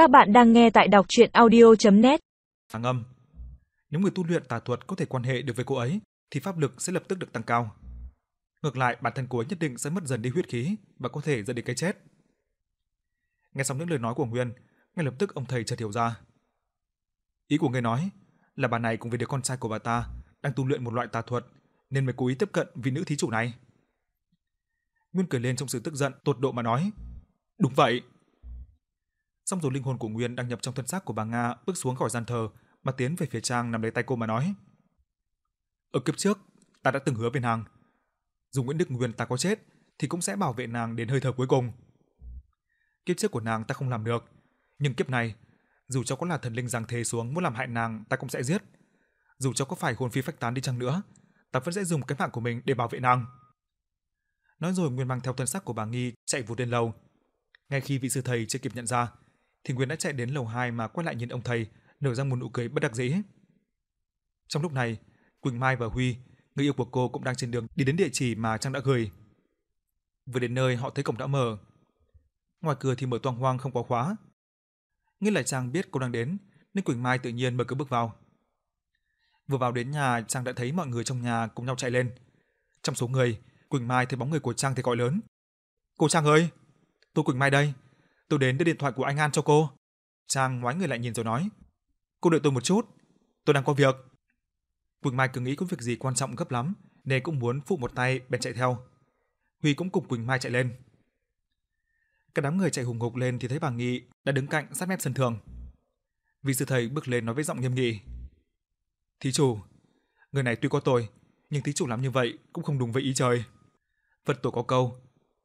Các bạn đang nghe tại đọc chuyện audio.net Hàng âm Nếu người tu luyện tà thuật có thể quan hệ được với cô ấy, thì pháp lực sẽ lập tức được tăng cao. Ngược lại, bản thân cô ấy nhất định sẽ mất dần đi huyết khí và có thể dẫn đến cái chết. Nghe xong những lời nói của Nguyên, ngay lập tức ông thầy chợt hiểu ra. Ý của người nói là bà này cùng với đứa con trai của bà ta đang tu luyện một loại tà thuật nên mới cố ý tiếp cận vị nữ thí chủ này. Nguyên cười lên trong sự tức giận tột độ mà nói: "Đúng vậy." Xong rồi linh hồn của Nguyên đăng nhập trong thân xác của bà Nga bước xuống khỏi gian thờ mà tiến về phía Trang nắm lấy tay cô mà nói: "Ở kiếp trước, ta đã từng hứa với nàng, dù Nguyễn Đức Nguyên ta có chết thì cũng sẽ bảo vệ nàng đến hơi thở cuối cùng. Kiếp trước của nàng ta không làm được, nhưng kiếp này, dù cho có là thần linh giáng thế xuống muốn làm hại nàng, ta cũng sẽ giết. Dù cho có phải hồn phi phách tán đi chăng nữa, ta vẫn sẽ dùng cái mạng của mình để bảo vệ nàng." Nói rồi Nguyên mang theo thân xác của bà Nghi chạy vụt lên lầu. Ngay khi vị sư thầy chưa kịp nhận ra, thì Nguyên đã chạy đến lầu 2 mà quay lại nhìn ông thầy, nở ra một nụ cười bất đắc dĩ. Trong lúc này, Quỳnh Mai và Huy, người yêu của cô cũng đang trên đường đi đến địa chỉ mà Trang đã gửi. Vừa đến nơi họ thấy cổng đã mở. Ngoài cửa thì mở toang hoang không có khóa. Nghĩ là Trang biết cô đang đến, nên Quỳnh Mai tự nhiên mở cửa bước vào. Vừa vào đến nhà, Trang đã thấy mọi người trong nhà cùng nhau chạy lên. Trong số người, Quỳnh Mai thấy bóng người của Trang thì gọi lớn. "Cô Trang ơi, tôi Quỳnh Mai đây, tôi đến đưa điện thoại của anh An cho cô." Trang ngoái người lại nhìn rồi nói, "Cô đợi tôi một chút, tôi đang có việc." Quỳnh Mai cứ nghĩ có việc gì quan trọng gấp lắm, nên cũng muốn phụ một tay bèn chạy theo. Huy cũng cùng Quỳnh Mai chạy lên. Cả đám người chạy hùng hục lên thì thấy bà Nghị đã đứng cạnh sát mép sân thường. Vị sư thầy bước lên nói với giọng nghiêm nghị: "Thí chủ, người này tuy có tội, nhưng thí chủ làm như vậy cũng không đúng với ý trời." Phật tổ có câu,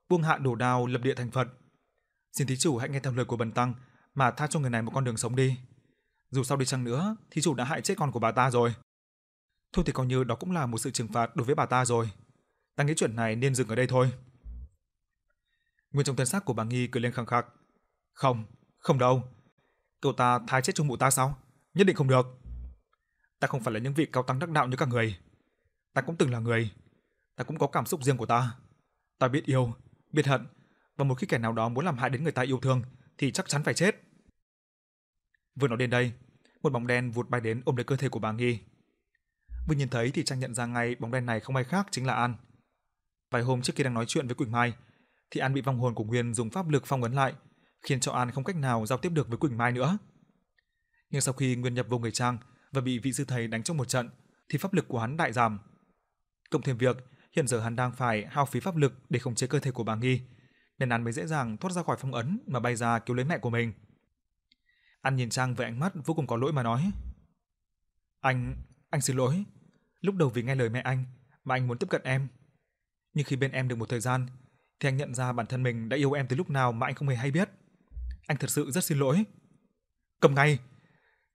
buông hạ đổ đào lập địa thành Phật. Xin thí chủ hãy nghe theo lời của bần tăng mà tha cho người này một con đường sống đi. Dù sao đi chăng nữa, thí chủ đã hại chết con của bà ta rồi. Thôi thì coi như đó cũng là một sự trừng phạt đối với bà ta rồi. Ta nghĩ chuyện này nên dừng ở đây thôi. Nguyên trong thân xác của bà Nghi cười lên khăng khắc Không, không đâu. Cậu ta thái chết trong mụ ta sao? Nhất định không được. Ta không phải là những vị cao tăng đắc đạo như các người. Ta cũng từng là người. Ta cũng có cảm xúc riêng của ta. Ta biết yêu, biết hận, và một khi kẻ nào đó muốn làm hại đến người ta yêu thương thì chắc chắn phải chết. Vừa nói đến đây, một bóng đen vụt bay đến ôm lấy cơ thể của bà Nghi. Vừa nhìn thấy thì Trang nhận ra ngay bóng đen này không ai khác chính là An. Vài hôm trước khi đang nói chuyện với Quỳnh Mai, thì An bị vong hồn của Nguyên dùng pháp lực phong ấn lại, khiến cho An không cách nào giao tiếp được với Quỳnh Mai nữa. Nhưng sau khi Nguyên nhập vô người Trang và bị vị sư thầy đánh trong một trận, thì pháp lực của hắn đại giảm. Cộng thêm việc hiện giờ hắn đang phải hao phí pháp lực để khống chế cơ thể của bà Nghi, nên An mới dễ dàng thoát ra khỏi phong ấn mà bay ra cứu lấy mẹ của mình. An nhìn Trang với ánh mắt vô cùng có lỗi mà nói: "Anh, anh xin lỗi. Lúc đầu vì nghe lời mẹ anh mà anh muốn tiếp cận em. Nhưng khi bên em được một thời gian thì anh nhận ra bản thân mình đã yêu em từ lúc nào mà anh không hề hay biết. Anh thật sự rất xin lỗi." Cầm ngay.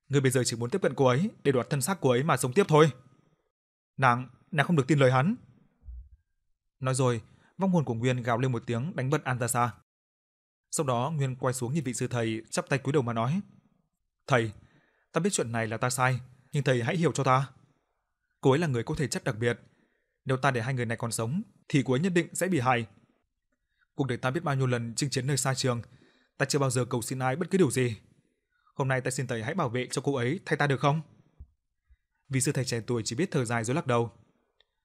Ngươi bây giờ chỉ muốn tiếp cận cô ấy để đoạt thân xác cô ấy mà sống tiếp thôi. Nàng, nàng không được tin lời hắn. Nói rồi, vong hồn của Nguyên gào lên một tiếng đánh bật antasa. Sau đó Nguyên quay xuống nhìn vị sư thầy, chắp tay cúi đầu mà nói: "Thầy, ta biết chuyện này là ta sai, nhưng thầy hãy hiểu cho ta. Cô ấy là người có thể chất đặc biệt, nếu ta để hai người này còn sống thì cô ấy nhất định sẽ bị hại. Cuộc đời ta biết bao nhiêu lần chinh chiến nơi xa trường, ta chưa bao giờ cầu xin ai bất cứ điều gì. Hôm nay ta xin thầy hãy bảo vệ cho cô ấy thay ta được không?" Vị sư thầy trẻ tuổi chỉ biết thở dài rồi lắc đầu.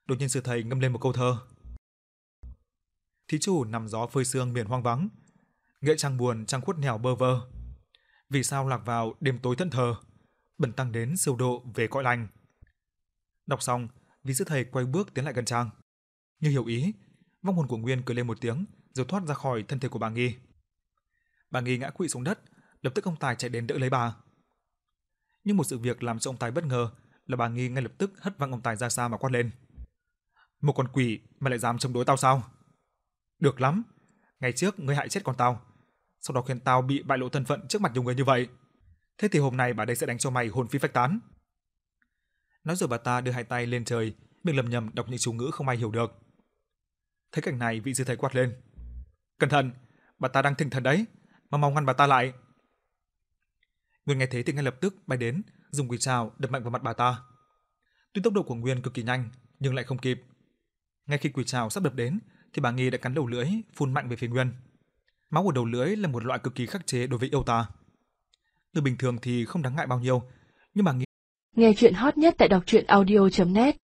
Đột nhiên sư thầy ngâm lên một câu thơ. Thí chủ nằm gió phơi sương miền hoang vắng, nghĩa trang buồn trang khuất nẻo bơ vơ. Vì sao lạc vào đêm tối thân thờ, bần tăng đến siêu độ về cõi lành. Đọc xong, vị sư thầy quay bước tiến lại gần trang. Như hiểu ý, vong hồn của Nguyên cười lên một tiếng, rồi thoát ra khỏi thân thể của bà Nghi. Bà Nghi ngã quỵ xuống đất, lập tức ông Tài chạy đến đỡ lấy bà. Nhưng một sự việc làm cho ông Tài bất ngờ là bà Nghi ngay lập tức hất văng ông Tài ra xa mà quát lên. Một con quỷ mà lại dám chống đối tao sao? Được lắm, ngày trước ngươi hại chết con tao, sau đó khiến tao bị bại lộ thân phận trước mặt nhiều người như vậy. Thế thì hôm nay bà đây sẽ đánh cho mày hồn phi phách tán. Nói rồi bà ta đưa hai tay lên trời, miệng lầm nhầm đọc những chú ngữ không ai hiểu được. Thấy cảnh này, vị sư thầy quát lên. Cẩn thận, bà ta đang thỉnh thần đấy, mà mau ngăn bà ta lại. Nguyên nghe thế thì ngay lập tức bay đến, dùng quỳ chào đập mạnh vào mặt bà ta. Tuy tốc độ của Nguyên cực kỳ nhanh, nhưng lại không kịp. Ngay khi quỳ chào sắp đập đến, thì bà Nghi đã cắn đầu lưỡi, phun mạnh về phía Nguyên. Máu của đầu lưỡi là một loại cực kỳ khắc chế đối với yêu tà. Từ bình thường thì không đáng ngại bao nhiêu, nhưng mà Nghi... Nghe chuyện hot nhất tại đọc truyện audio.net